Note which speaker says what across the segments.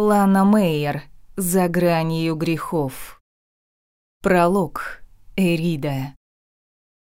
Speaker 1: Лана Мейер «За гранью грехов». Пролог. Эрида.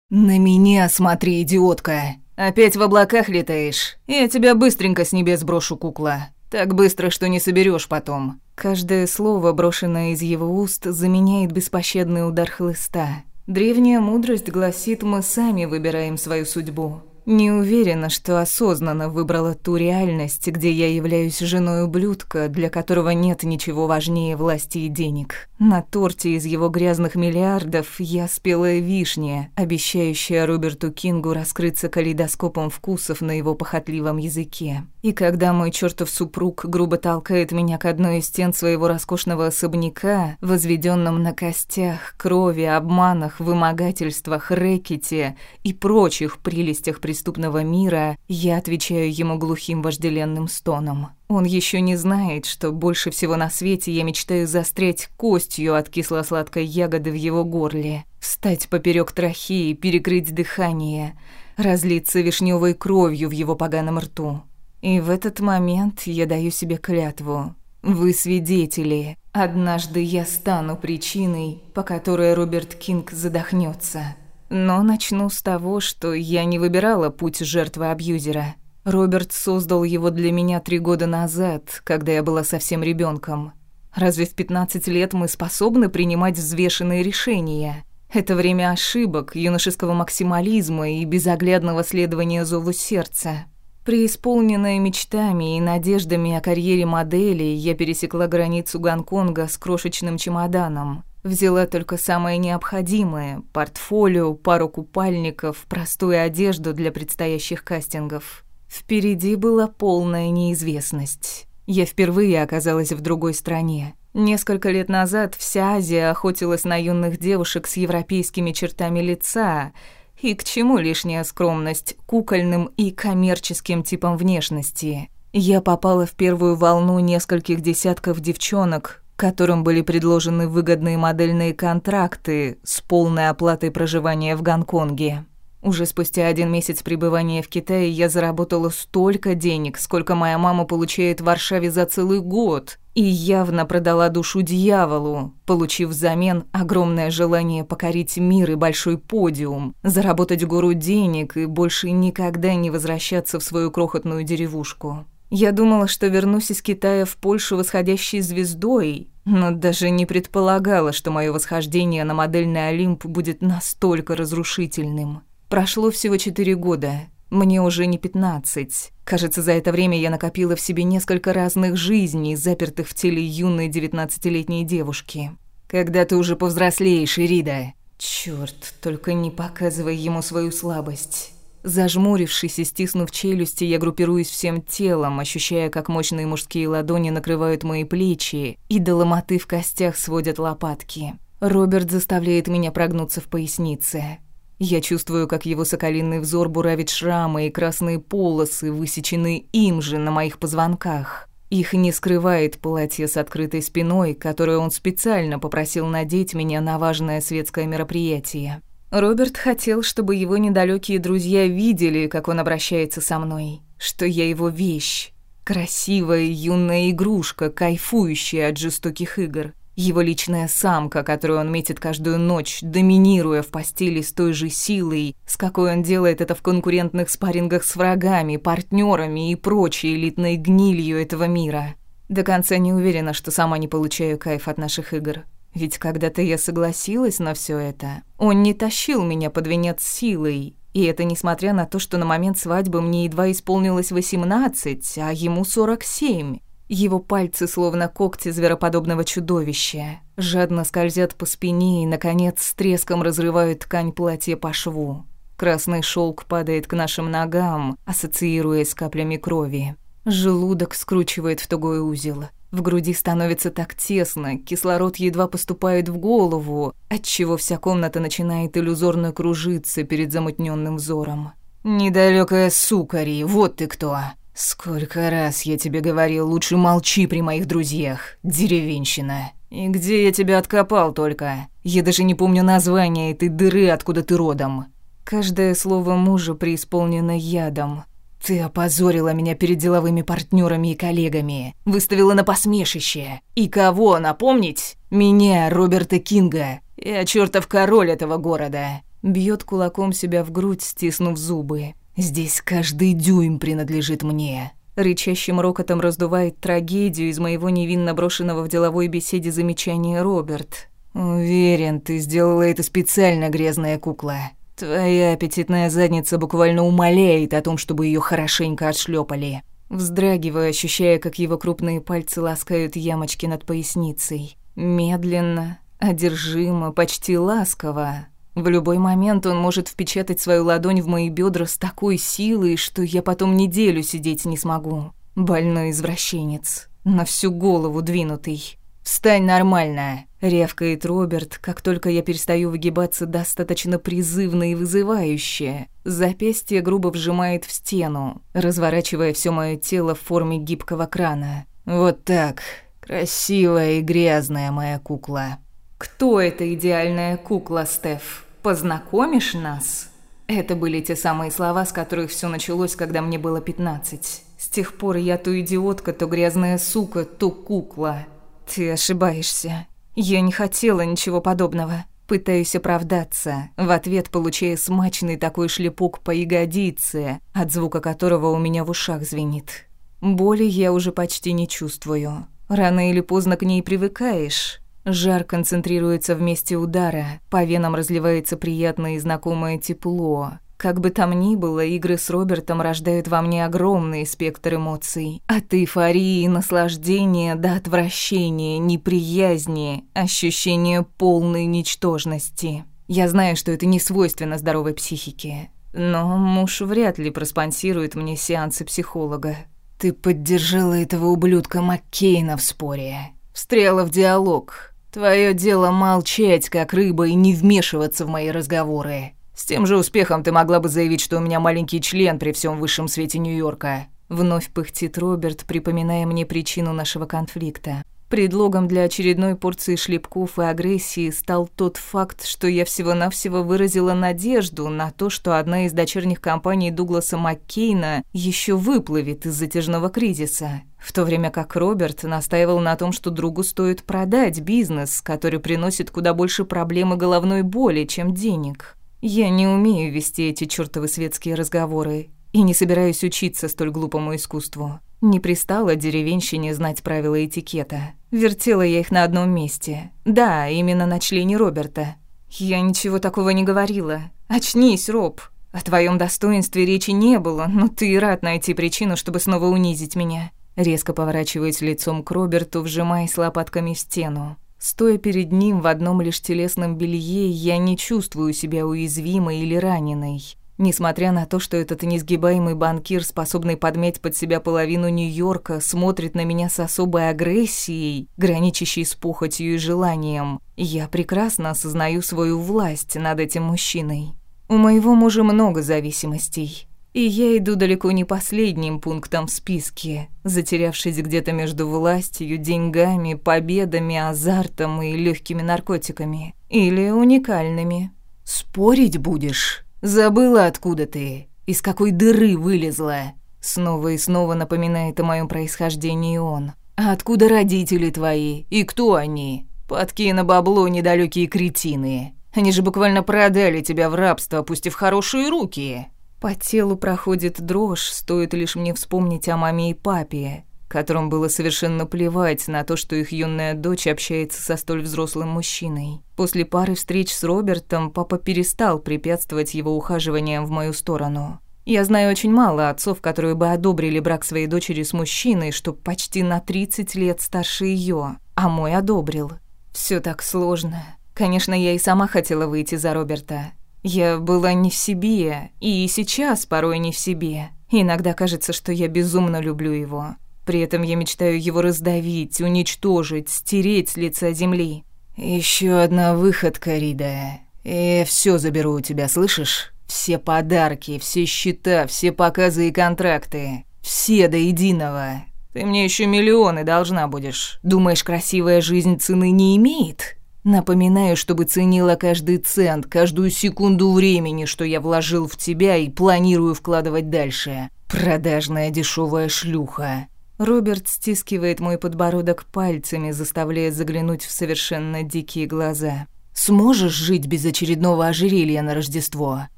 Speaker 1: «На меня смотри, идиотка! Опять в облаках летаешь? Я тебя быстренько с небес брошу, кукла. Так быстро, что не соберешь потом». Каждое слово, брошенное из его уст, заменяет беспощадный удар хлыста. Древняя мудрость гласит, мы сами выбираем свою судьбу. Не уверена, что осознанно выбрала ту реальность, где я являюсь женой ублюдка, для которого нет ничего важнее власти и денег. На торте из его грязных миллиардов я спелая вишня, обещающая Роберту Кингу раскрыться калейдоскопом вкусов на его похотливом языке. И когда мой чертов супруг грубо толкает меня к одной из стен своего роскошного особняка, возведенном на костях, крови, обманах, вымогательствах, рэкете и прочих прелестях преступного мира, я отвечаю ему глухим вожделенным стоном. Он еще не знает, что больше всего на свете я мечтаю застрять костью от кисло-сладкой ягоды в его горле, встать поперек трахеи, перекрыть дыхание, разлиться вишневой кровью в его поганом рту. И в этот момент я даю себе клятву. Вы свидетели. Однажды я стану причиной, по которой Роберт Кинг задохнется. Но начну с того, что я не выбирала путь жертвы абьюзера. Роберт создал его для меня три года назад, когда я была совсем ребенком. Разве в 15 лет мы способны принимать взвешенные решения? Это время ошибок, юношеского максимализма и безоглядного следования зову сердца. Преисполненная мечтами и надеждами о карьере модели, я пересекла границу Гонконга с крошечным чемоданом – Взяла только самое необходимое – портфолио, пару купальников, простую одежду для предстоящих кастингов. Впереди была полная неизвестность. Я впервые оказалась в другой стране. Несколько лет назад вся Азия охотилась на юных девушек с европейскими чертами лица. И к чему лишняя скромность кукольным и коммерческим типом внешности? Я попала в первую волну нескольких десятков девчонок, которым были предложены выгодные модельные контракты с полной оплатой проживания в Гонконге. Уже спустя один месяц пребывания в Китае я заработала столько денег, сколько моя мама получает в Варшаве за целый год, и явно продала душу дьяволу, получив взамен огромное желание покорить мир и большой подиум, заработать гору денег и больше никогда не возвращаться в свою крохотную деревушку. Я думала, что вернусь из Китая в Польшу восходящей звездой, но даже не предполагала, что мое восхождение на модельный Олимп будет настолько разрушительным. Прошло всего четыре года, мне уже не 15. Кажется, за это время я накопила в себе несколько разных жизней, запертых в теле юной девятнадцатилетней девушки. Когда ты уже повзрослеешь, Ирида? Черт, только не показывай ему свою слабость. Зажмурившись и стиснув челюсти, я группируюсь всем телом, ощущая, как мощные мужские ладони накрывают мои плечи, и до ломоты в костях сводят лопатки. Роберт заставляет меня прогнуться в пояснице. Я чувствую, как его соколиный взор буравит шрамы и красные полосы, высеченные им же на моих позвонках. Их не скрывает платье с открытой спиной, которое он специально попросил надеть меня на важное светское мероприятие. Роберт хотел, чтобы его недалекие друзья видели, как он обращается со мной, что я его вещь, красивая юная игрушка, кайфующая от жестоких игр, его личная самка, которую он метит каждую ночь, доминируя в постели с той же силой, с какой он делает это в конкурентных спаррингах с врагами, партнерами и прочей элитной гнилью этого мира. До конца не уверена, что сама не получаю кайф от наших игр. Ведь когда ты я согласилась на все это, он не тащил меня под венец силой. И это несмотря на то, что на момент свадьбы мне едва исполнилось 18, а ему 47. Его пальцы словно когти звероподобного чудовища, жадно скользят по спине и, наконец, с треском разрывают ткань платья по шву. Красный шелк падает к нашим ногам, ассоциируясь с каплями крови. Желудок скручивает в тугой узел. В груди становится так тесно, кислород едва поступает в голову, отчего вся комната начинает иллюзорно кружиться перед замутненным взором. «Недалекая сукари, вот ты кто!» «Сколько раз я тебе говорил, лучше молчи при моих друзьях, деревенщина!» «И где я тебя откопал только? Я даже не помню название этой дыры, откуда ты родом!» Каждое слово мужа преисполнено ядом. Ты опозорила меня перед деловыми партнерами и коллегами, выставила на посмешище. И кого напомнить? Меня, Роберта Кинга. Я чертов король этого города. Бьет кулаком себя в грудь, стиснув зубы. Здесь каждый дюйм принадлежит мне. Рычащим рокотом раздувает трагедию из моего невинно брошенного в деловой беседе замечания Роберт. «Уверен, ты сделала это специально, грязная кукла. Твоя аппетитная задница буквально умоляет о том, чтобы ее хорошенько отшлепали. Вздрагивая, ощущая, как его крупные пальцы ласкают ямочки над поясницей. Медленно, одержимо, почти ласково. В любой момент он может впечатать свою ладонь в мои бедра с такой силой, что я потом неделю сидеть не смогу. Больной извращенец, на всю голову двинутый. Встань нормальная!» — ревкает Роберт, как только я перестаю выгибаться достаточно призывно и вызывающе. Запястье грубо вжимает в стену, разворачивая все мое тело в форме гибкого крана. «Вот так. Красивая и грязная моя кукла». «Кто эта идеальная кукла, Стеф? Познакомишь нас?» Это были те самые слова, с которых все началось, когда мне было 15. С тех пор я то идиотка, то грязная сука, то кукла. Ты ошибаешься. Я не хотела ничего подобного. Пытаюсь оправдаться, в ответ получая смачный такой шлепок по ягодице, от звука которого у меня в ушах звенит. Боли я уже почти не чувствую. Рано или поздно к ней привыкаешь. Жар концентрируется в месте удара, по венам разливается приятное и знакомое тепло, как бы там ни было, игры с Робертом рождают во мне огромный спектр эмоций. От эйфории, наслаждения до отвращения, неприязни, ощущения полной ничтожности. Я знаю, что это не свойственно здоровой психике. Но муж вряд ли проспонсирует мне сеансы психолога. Ты поддержала этого ублюдка Маккейна в споре. Встряла в диалог. Твое дело молчать, как рыба, и не вмешиваться в мои разговоры. С тем же успехом ты могла бы заявить, что у меня маленький член при всем высшем свете Нью-Йорка. Вновь пыхтит Роберт, припоминая мне причину нашего конфликта. Предлогом для очередной порции шлепков и агрессии стал тот факт, что я всего-навсего выразила надежду на то, что одна из дочерних компаний Дугласа Маккейна еще выплывет из затяжного кризиса, в то время как Роберт настаивал на том, что другу стоит продать бизнес, который приносит куда больше проблем и головной боли, чем денег. Я не умею вести эти чертовы светские разговоры и не собираюсь учиться столь глупому искусству. Не пристало деревенщине знать правила этикета. Вертела я их на одном месте. Да, именно на члене Роберта. Я ничего такого не говорила. Очнись, Роб. О твоем достоинстве речи не было, но ты рад найти причину, чтобы снова унизить меня. Резко поворачиваясь лицом к Роберту, вжимаясь лопатками в стену. Стоя перед ним в одном лишь телесном белье, я не чувствую себя уязвимой или раненой. Несмотря на то, что этот несгибаемый банкир, способный подмять под себя половину Нью-Йорка, смотрит на меня с особой агрессией, граничащей с похотью и желанием, я прекрасно осознаю свою власть над этим мужчиной. У моего мужа много зависимостей. И я иду далеко не последним пунктом в списке, затерявшись где-то между властью, деньгами, победами, азартом и легкими наркотиками. Или уникальными. «Спорить будешь? Забыла, откуда ты? Из какой дыры вылезла?» Снова и снова напоминает о моем происхождении он. «А откуда родители твои? И кто они? Подки на бабло недалекие кретины. Они же буквально продали тебя в рабство, пусть и в хорошие руки. По телу проходит дрожь, стоит лишь мне вспомнить о маме и папе, которым было совершенно плевать на то, что их юная дочь общается со столь взрослым мужчиной. После пары встреч с Робертом папа перестал препятствовать его ухаживаниям в мою сторону. Я знаю очень мало отцов, которые бы одобрили брак своей дочери с мужчиной, что почти на 30 лет старше ее, а мой одобрил. Все так сложно. Конечно, я и сама хотела выйти за Роберта, я была не в себе, и сейчас порой не в себе. Иногда кажется, что я безумно люблю его. При этом я мечтаю его раздавить, уничтожить, стереть с лица земли. Еще одна выходка, Рида. Э, и все заберу у тебя, слышишь? Все подарки, все счета, все показы и контракты. Все до единого. Ты мне еще миллионы должна будешь. Думаешь, красивая жизнь цены не имеет? Напоминаю, чтобы ценила каждый цент, каждую секунду времени, что я вложил в тебя и планирую вкладывать дальше. Продажная дешевая шлюха. Роберт стискивает мой подбородок пальцами, заставляя заглянуть в совершенно дикие глаза. Сможешь жить без очередного ожерелья на Рождество?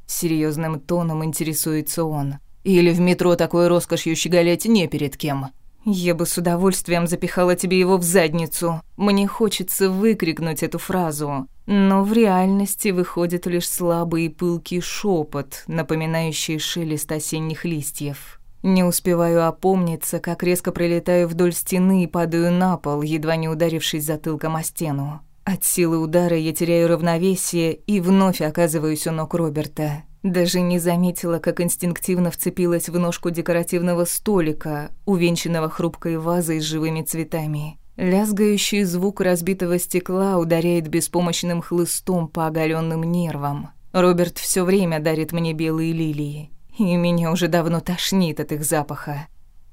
Speaker 1: Серьезным тоном интересуется он. Или в метро такой роскошью щеголять не перед кем? Я бы с удовольствием запихала тебе его в задницу. Мне хочется выкрикнуть эту фразу, но в реальности выходит лишь слабый и пылкий шепот, напоминающий шелест осенних листьев. Не успеваю опомниться, как резко пролетаю вдоль стены и падаю на пол, едва не ударившись затылком о стену. От силы удара я теряю равновесие и вновь оказываюсь у ног Роберта. Даже не заметила, как инстинктивно вцепилась в ножку декоративного столика, увенчанного хрупкой вазой с живыми цветами. Лязгающий звук разбитого стекла ударяет беспомощным хлыстом по оголенным нервам. Роберт все время дарит мне белые лилии, и меня уже давно тошнит от их запаха.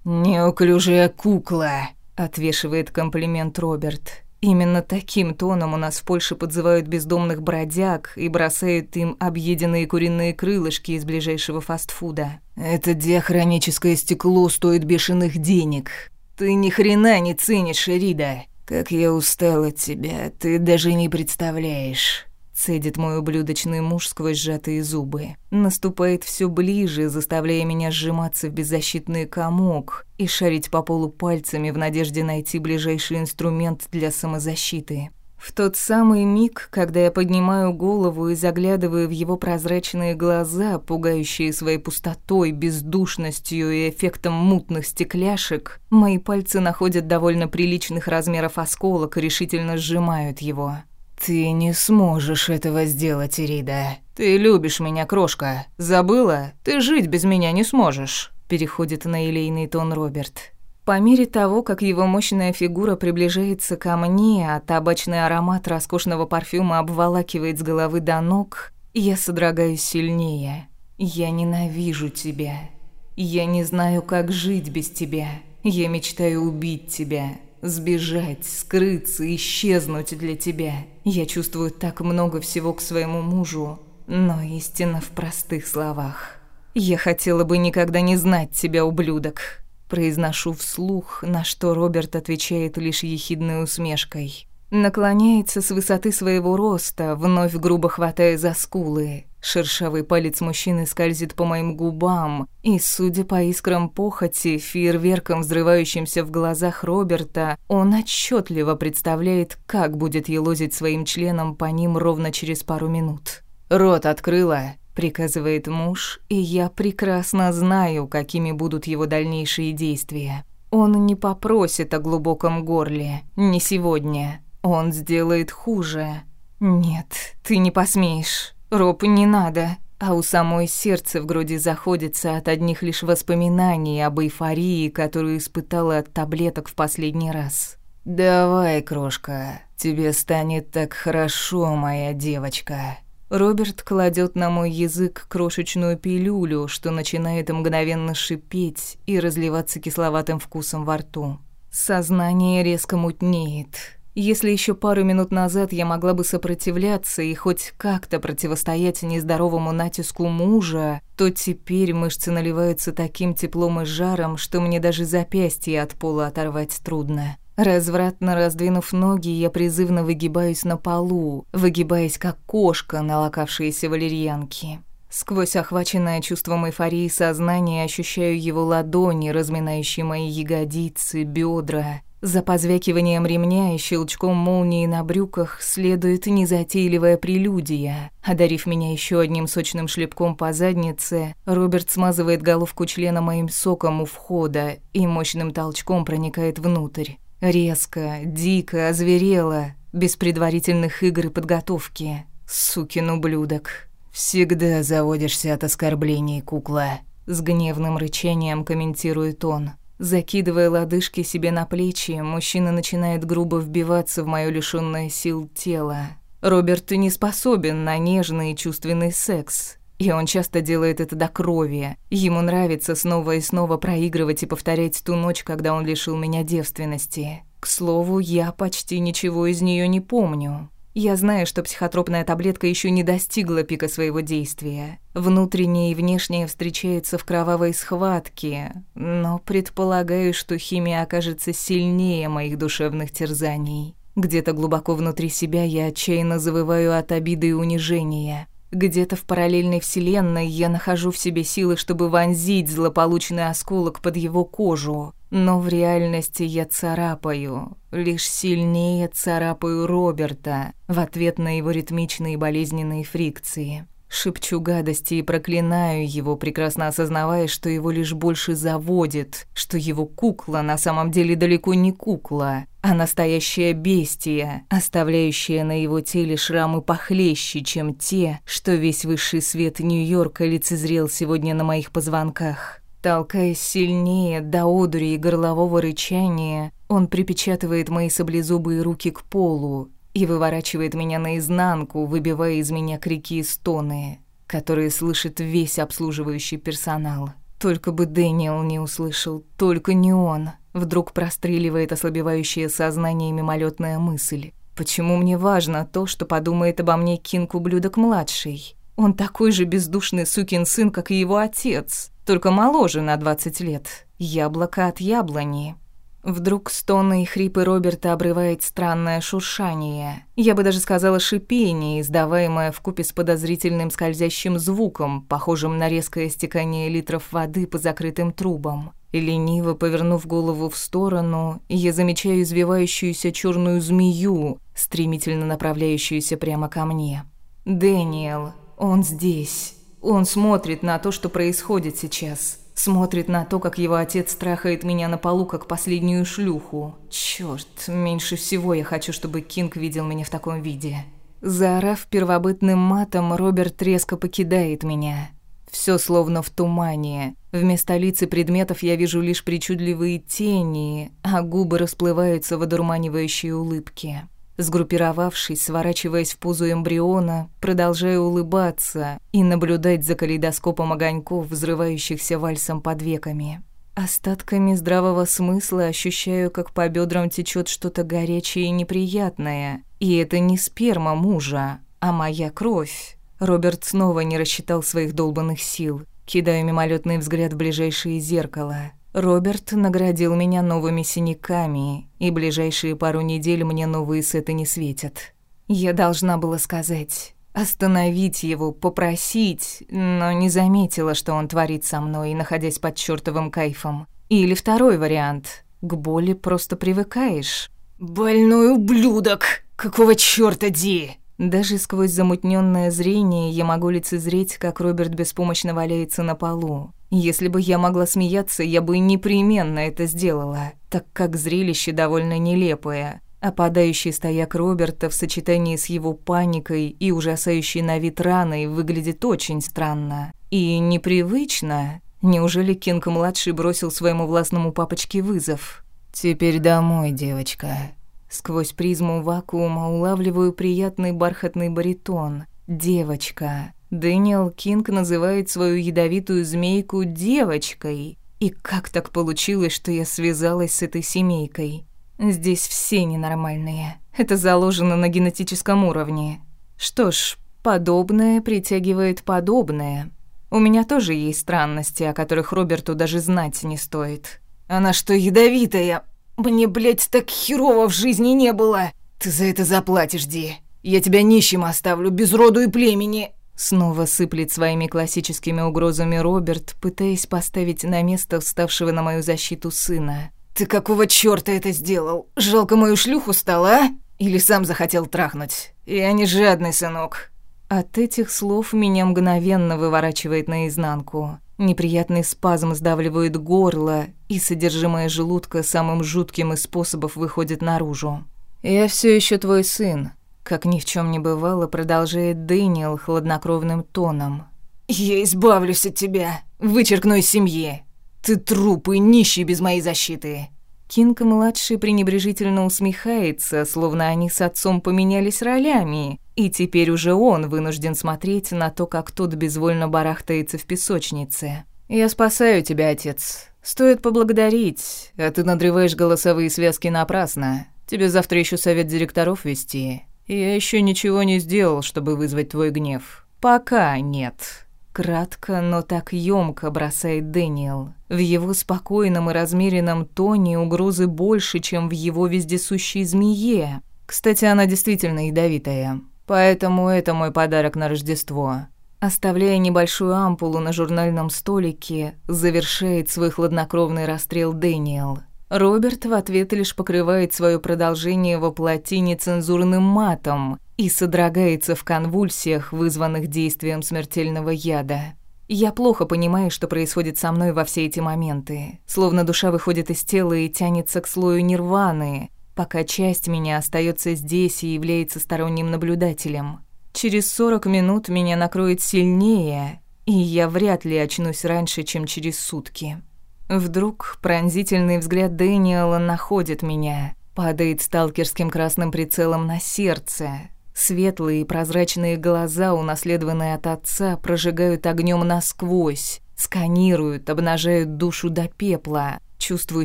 Speaker 1: «Неуклюжая кукла!» — отвешивает комплимент Роберт. Именно таким тоном у нас в Польше подзывают бездомных бродяг и бросают им объеденные куриные крылышки из ближайшего фастфуда. «Это диахроническое стекло стоит бешеных денег. Ты ни хрена не ценишь, Рида. Как я устала от тебя, ты даже не представляешь» цедит мой ублюдочный муж сквозь сжатые зубы. Наступает все ближе, заставляя меня сжиматься в беззащитный комок и шарить по полу пальцами в надежде найти ближайший инструмент для самозащиты. В тот самый миг, когда я поднимаю голову и заглядываю в его прозрачные глаза, пугающие своей пустотой, бездушностью и эффектом мутных стекляшек, мои пальцы находят довольно приличных размеров осколок и решительно сжимают его. Ты не сможешь этого сделать, Ирида. Ты любишь меня, крошка. Забыла? Ты жить без меня не сможешь. Переходит на елейный тон Роберт. По мере того, как его мощная фигура приближается ко мне, а табачный аромат роскошного парфюма обволакивает с головы до ног, я содрогаюсь сильнее. Я ненавижу тебя. Я не знаю, как жить без тебя. Я мечтаю убить тебя сбежать, скрыться, исчезнуть для тебя. Я чувствую так много всего к своему мужу, но истина в простых словах. Я хотела бы никогда не знать тебя, ублюдок. Произношу вслух, на что Роберт отвечает лишь ехидной усмешкой. Наклоняется с высоты своего роста, вновь грубо хватая за скулы. Шершавый палец мужчины скользит по моим губам, и, судя по искрам похоти, фейерверком, взрывающимся в глазах Роберта, он отчетливо представляет, как будет елозить своим членом по ним ровно через пару минут. «Рот открыла», — приказывает муж, и я прекрасно знаю, какими будут его дальнейшие действия. Он не попросит о глубоком горле, не сегодня, он сделает хуже. Нет, ты не посмеешь. Роб, не надо. А у самой сердце в груди заходится от одних лишь воспоминаний об эйфории, которую испытала от таблеток в последний раз. «Давай, крошка, тебе станет так хорошо, моя девочка». Роберт кладет на мой язык крошечную пилюлю, что начинает мгновенно шипеть и разливаться кисловатым вкусом во рту. Сознание резко мутнеет. Если еще пару минут назад я могла бы сопротивляться и хоть как-то противостоять нездоровому натиску мужа, то теперь мышцы наливаются таким теплом и жаром, что мне даже запястье от пола оторвать трудно. Развратно раздвинув ноги, я призывно выгибаюсь на полу, выгибаясь как кошка, налокавшаяся валерьянки. Сквозь охваченное чувством эйфории сознание ощущаю его ладони, разминающие мои ягодицы, бедра, за позвякиванием ремня и щелчком молнии на брюках следует незатейливая прелюдия. Одарив меня еще одним сочным шлепком по заднице, Роберт смазывает головку члена моим соком у входа и мощным толчком проникает внутрь. Резко, дико, озверело, без предварительных игр и подготовки. Сукин ублюдок. «Всегда заводишься от оскорблений, кукла», — с гневным рычанием комментирует он. Закидывая лодыжки себе на плечи, мужчина начинает грубо вбиваться в мое лишённое сил тело. Роберт не способен на нежный и чувственный секс, и он часто делает это до крови. Ему нравится снова и снова проигрывать и повторять ту ночь, когда он лишил меня девственности. К слову, я почти ничего из нее не помню. Я знаю, что психотропная таблетка еще не достигла пика своего действия. Внутреннее и внешнее встречаются в кровавой схватке, но предполагаю, что химия окажется сильнее моих душевных терзаний. Где-то глубоко внутри себя я отчаянно завываю от обиды и унижения. Где-то в параллельной вселенной я нахожу в себе силы, чтобы вонзить злополучный осколок под его кожу. Но в реальности я царапаю, лишь сильнее царапаю Роберта в ответ на его ритмичные болезненные фрикции. Шепчу гадости и проклинаю его, прекрасно осознавая, что его лишь больше заводит, что его кукла на самом деле далеко не кукла, а настоящая бестия, оставляющая на его теле шрамы похлеще, чем те, что весь высший свет Нью-Йорка лицезрел сегодня на моих позвонках. Толкая сильнее до одури и горлового рычания, он припечатывает мои саблезубые руки к полу и выворачивает меня наизнанку, выбивая из меня крики и стоны, которые слышит весь обслуживающий персонал. Только бы Дэниел не услышал, только не он. Вдруг простреливает ослабевающее сознание мимолетная мысль. Почему мне важно то, что подумает обо мне Кинг-ублюдок-младший? Он такой же бездушный сукин сын, как и его отец только моложе на 20 лет. Яблоко от яблони. Вдруг стоны и хрипы Роберта обрывает странное шуршание. Я бы даже сказала шипение, издаваемое в купе с подозрительным скользящим звуком, похожим на резкое стекание литров воды по закрытым трубам. Лениво повернув голову в сторону, я замечаю извивающуюся черную змею, стремительно направляющуюся прямо ко мне. «Дэниел, он здесь!» Он смотрит на то, что происходит сейчас. Смотрит на то, как его отец трахает меня на полу, как последнюю шлюху. Черт, меньше всего я хочу, чтобы Кинг видел меня в таком виде. Заорав первобытным матом, Роберт резко покидает меня. Все словно в тумане. Вместо лица предметов я вижу лишь причудливые тени, а губы расплываются в одурманивающей улыбке. Сгруппировавшись, сворачиваясь в позу эмбриона, продолжаю улыбаться и наблюдать за калейдоскопом огоньков, взрывающихся вальсом под веками. Остатками здравого смысла ощущаю, как по бедрам течет что-то горячее и неприятное. И это не сперма мужа, а моя кровь. Роберт снова не рассчитал своих долбанных сил. Кидаю мимолетный взгляд в ближайшее зеркало. Роберт наградил меня новыми синяками, и ближайшие пару недель мне новые сеты не светят. Я должна была сказать, остановить его, попросить, но не заметила, что он творит со мной, находясь под чёртовым кайфом. Или второй вариант. К боли просто привыкаешь.
Speaker 2: «Больной ублюдок! Какого чёрта, Ди?»
Speaker 1: Даже сквозь замутнённое зрение я могу лицезреть, как Роберт беспомощно валяется на полу, если бы я могла смеяться, я бы непременно это сделала, так как зрелище довольно нелепое. А падающий стояк Роберта в сочетании с его паникой и ужасающей на вид раной выглядит очень странно. И непривычно. Неужели Кинг-младший бросил своему властному папочке вызов? «Теперь домой, девочка». Сквозь призму вакуума улавливаю приятный бархатный баритон. «Девочка». Дэниел Кинг называет свою ядовитую змейку девочкой. И как так получилось, что я связалась с этой семейкой? Здесь все ненормальные. Это заложено на генетическом уровне. Что ж, подобное притягивает подобное. У меня тоже есть странности, о которых Роберту даже знать не стоит.
Speaker 2: Она что, ядовитая? Мне, блядь, так херово в жизни не было. Ты за это заплатишь, Ди. Я тебя нищим оставлю, без роду и племени.
Speaker 1: Снова сыплет своими классическими угрозами Роберт, пытаясь поставить на место вставшего на мою защиту сына.
Speaker 2: «Ты какого чёрта это сделал? Жалко мою шлюху стало, а? Или сам захотел трахнуть? Я не жадный, сынок».
Speaker 1: От этих слов меня мгновенно выворачивает наизнанку. Неприятный спазм сдавливает горло, и содержимое желудка самым жутким из способов выходит наружу. «Я все еще твой сын», как ни в чем не бывало, продолжает Дэниел хладнокровным тоном.
Speaker 2: «Я избавлюсь от тебя, вычеркну из семьи. Ты труп и нищий без моей защиты».
Speaker 1: Кинка младший пренебрежительно усмехается, словно они с отцом поменялись ролями, и теперь уже он вынужден смотреть на то, как тот безвольно барахтается в песочнице. «Я спасаю тебя, отец. Стоит поблагодарить, а ты надрываешь голосовые связки напрасно. Тебе завтра еще совет директоров вести. Я еще ничего не сделал, чтобы вызвать твой гнев. Пока нет. Кратко, но так ёмко бросает Дэниел. В его спокойном и размеренном тоне угрозы больше, чем в его вездесущей змее. Кстати, она действительно ядовитая. Поэтому это мой подарок на Рождество. Оставляя небольшую ампулу на журнальном столике, завершает свой хладнокровный расстрел Дэниел – Роберт в ответ лишь покрывает свое продолжение во плоти нецензурным матом и содрогается в конвульсиях, вызванных действием смертельного яда. Я плохо понимаю, что происходит со мной во все эти моменты. Словно душа выходит из тела и тянется к слою нирваны, пока часть меня остается здесь и является сторонним наблюдателем. Через 40 минут меня накроет сильнее, и я вряд ли очнусь раньше, чем через сутки. Вдруг пронзительный взгляд Дэниела находит меня, падает сталкерским красным прицелом на сердце. Светлые прозрачные глаза, унаследованные от отца, прожигают огнем насквозь, сканируют, обнажают душу до пепла. Чувствую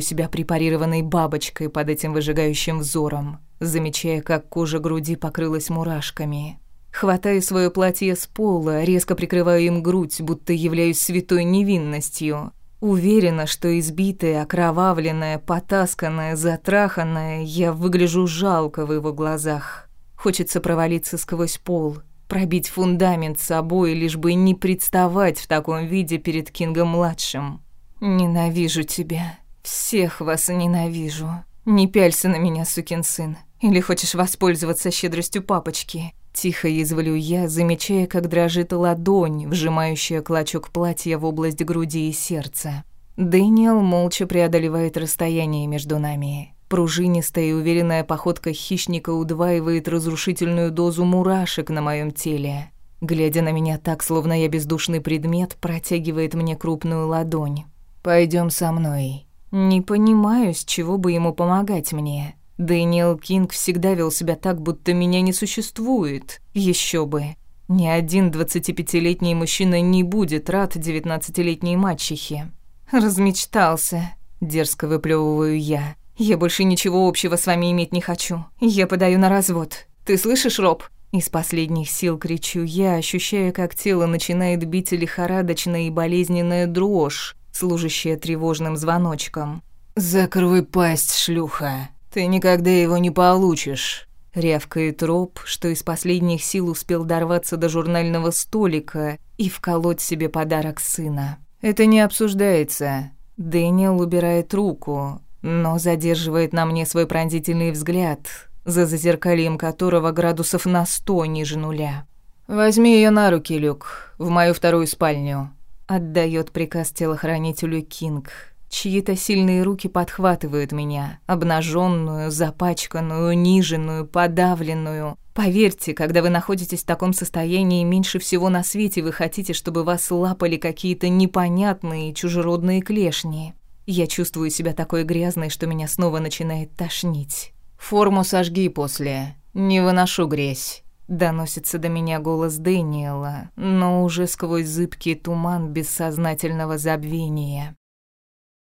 Speaker 1: себя препарированной бабочкой под этим выжигающим взором, замечая, как кожа груди покрылась мурашками. Хватаю свое платье с пола, резко прикрываю им грудь, будто являюсь святой невинностью. Уверена, что избитая, окровавленная, потасканная, затраханная, я выгляжу жалко в его глазах. Хочется провалиться сквозь пол, пробить фундамент собой, лишь бы не представать в таком виде перед Кингом-младшим. «Ненавижу тебя. Всех вас ненавижу. Не пялься на меня, сукин сын. Или хочешь воспользоваться щедростью папочки?» Тихо изволю я, замечая, как дрожит ладонь, вжимающая клочок платья в область груди и сердца. Дэниел молча преодолевает расстояние между нами. Пружинистая и уверенная походка хищника удваивает разрушительную дозу мурашек на моем теле. Глядя на меня так, словно я бездушный предмет, протягивает мне крупную ладонь. Пойдем со мной. Не понимаю, с чего бы ему помогать мне. Дэниел Кинг всегда вел себя так, будто меня не существует. Еще бы. Ни один 25-летний мужчина не будет рад 19-летней мачехе. Размечтался, дерзко выплевываю я. Я больше ничего общего с вами иметь не хочу. Я подаю на развод. Ты слышишь, Роб? Из последних сил кричу я, ощущая, как тело начинает бить лихорадочная и болезненная дрожь, служащая тревожным звоночком. «Закрой пасть, шлюха!» «Ты никогда его не получишь», — рявкает Роб, что из последних сил успел дорваться до журнального столика и вколоть себе подарок сына. «Это не обсуждается». Дэниел убирает руку, но задерживает на мне свой пронзительный взгляд, за зазеркальем которого градусов на сто ниже нуля. «Возьми ее на руки, Люк, в мою вторую спальню», — отдает приказ телохранителю Кинг. Чьи-то сильные руки подхватывают меня, обнаженную, запачканную, ниженную, подавленную. Поверьте, когда вы находитесь в таком состоянии, меньше всего на свете вы хотите, чтобы вас лапали какие-то непонятные чужеродные клешни. Я чувствую себя такой грязной, что меня снова начинает тошнить. «Форму сожги после. Не выношу грязь». Доносится до меня голос Дэниела, но уже сквозь зыбкий туман бессознательного забвения.